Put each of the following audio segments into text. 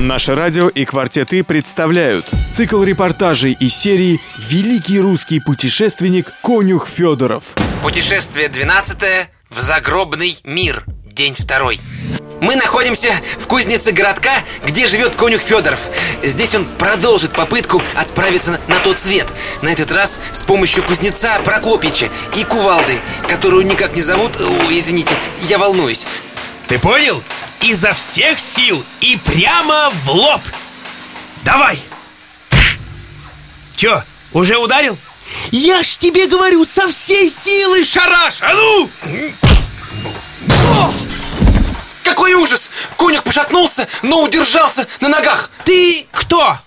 Наше радио и «Квартеты» представляют цикл репортажей из серии «Великий русский путешественник Конюх Федоров». Путешествие 12 в загробный мир. День второй. Мы находимся в кузнице городка, где живет конюх Федоров. Здесь он продолжит попытку отправиться на, на тот свет. На этот раз с помощью кузнеца Прокопича и кувалды, которую никак не зовут... О, извините, я волнуюсь. Ты понял? Изо всех сил и прямо в лоб Давай! Чё, уже ударил? Я ж тебе говорю, со всей силы шараш! А ну! Какой ужас! Конюх пошатнулся, но удержался на ногах Ты кто?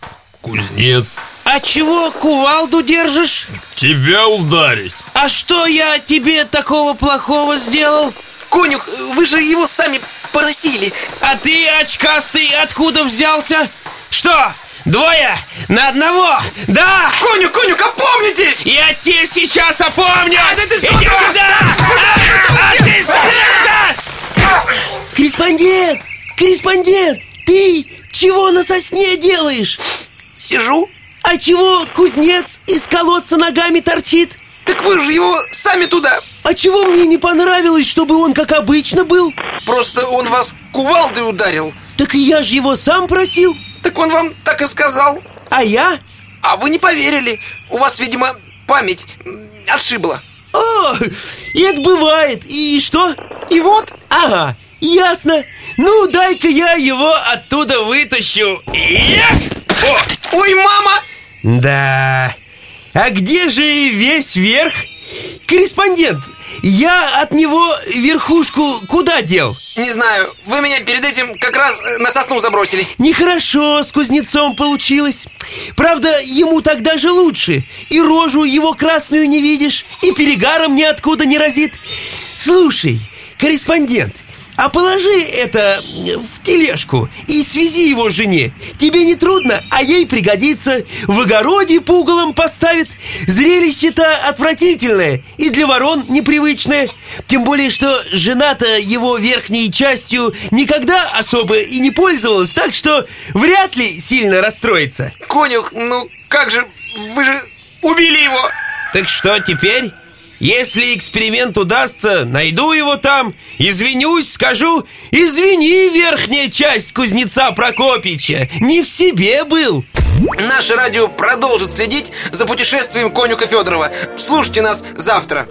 Кузнец А чего кувалду держишь? Тебя ударить А что я тебе такого плохого сделал? Конюх, вы же его сами поросили А ты, очкастый, откуда взялся? Что, двое на одного? Да! Конюх, конюх, опомнитесь! Я тебе сейчас опомню! А, да ты Иди что? сюда! А, а ты сюда! Корреспондент! Корреспондент! Ты чего на сосне делаешь? Сижу А чего кузнец из колодца ногами торчит? Так вы же его сами туда А чего мне не понравилось, чтобы он как обычно был? Просто он вас кувалдой ударил Так я же его сам просил Так он вам так и сказал А я? А вы не поверили У вас, видимо, память отшибла О, это бывает И что? И вот Ага, ясно Ну, дай-ка я его оттуда вытащу! О! Ой, мама! Да, а где же весь верх? Корреспондент, я от него верхушку куда дел? Не знаю, вы меня перед этим как раз э, на сосну забросили. Нехорошо с кузнецом получилось. Правда, ему так даже лучше. И рожу его красную не видишь И перегаром ниоткуда не разит. Слушай, корреспондент а положи это в тележку и свези его жене. Тебе не трудно, а ей пригодится. В огороде пугалом поставит Зрелище-то отвратительное И для ворон непривычное. Тем более, что жена-то его верхней частью Никогда особо и не пользовалась Так что вряд ли сильно расстроится. Конюх, ну как же, вы же убили его. Так что теперь? Если эксперимент удастся, найду его там, извинюсь, скажу Извини, верхняя часть кузнеца Прокопича, не в себе был Наше радио продолжит следить за путешествием конюха Федорова. Слушайте нас завтра